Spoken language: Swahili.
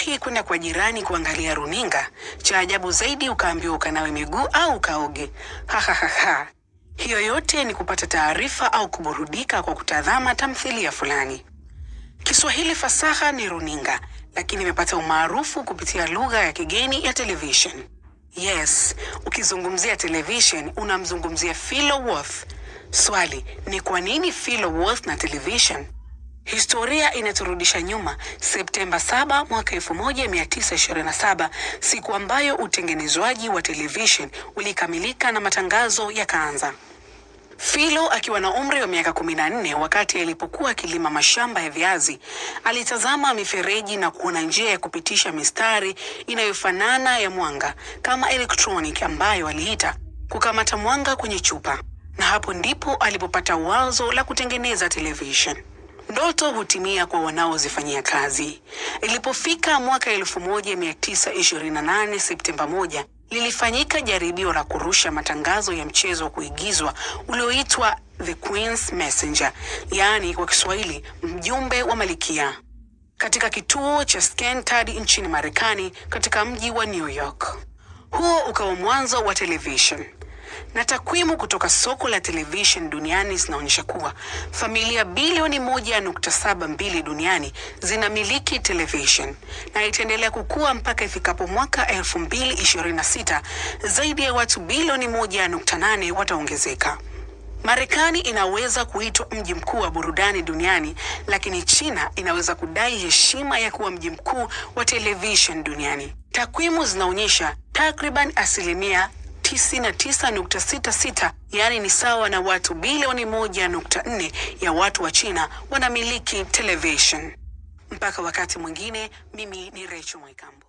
Umewahi kwenda kwa jirani kuangalia runinga? Cha ajabu zaidi ukaambiwa ukanawe miguu au ukaoge. Ha, hiyo yote ni kupata taarifa au kuburudika kwa kutazama tamthilia fulani. Kiswahili fasaha ni runinga, lakini imepata umaarufu kupitia lugha ya kigeni ya television. Yes, ukizungumzia television unamzungumzia Philo Worth. Swali ni kwa nini Philo Worth na television? Historia inaturudisha nyuma Septemba 7 mwaka 1927, siku ambayo utengenezwaji wa television ulikamilika na matangazo yakaanza. Philo akiwa na umri wa miaka kumi na nne wakati alipokuwa akilima mashamba ya viazi, alitazama mifereji na kuona njia ya kupitisha mistari inayofanana ya mwanga kama electronic ambayo aliita kukamata mwanga kwenye chupa, na hapo ndipo alipopata wazo la kutengeneza television. Ndoto hutimia kwa wanaozifanyia kazi. Ilipofika mwaka 1928 Septemba 1, lilifanyika jaribio la kurusha matangazo ya mchezo wa kuigizwa ulioitwa The Queen's Messenger, yaani kwa Kiswahili mjumbe wa Malikia, katika kituo cha Scantard nchini Marekani, katika mji wa New York. Huo ukawa mwanzo wa television na takwimu kutoka soko la televishen duniani zinaonyesha kuwa familia bilioni moja nukta saba mbili duniani zinamiliki television na itaendelea kukua mpaka ifikapo mwaka elfu mbili ishirini na sita zaidi ya watu bilioni moja nukta nane wataongezeka. Marekani inaweza kuitwa mji mkuu wa burudani duniani, lakini China inaweza kudai heshima ya kuwa mji mkuu wa television duniani. Takwimu zinaonyesha takriban asilimia 99.66 yaani ni sawa na watu bilioni 1.4 ya watu wa China wanamiliki television. Mpaka wakati mwingine, mimi ni Rachel Mwaikambo.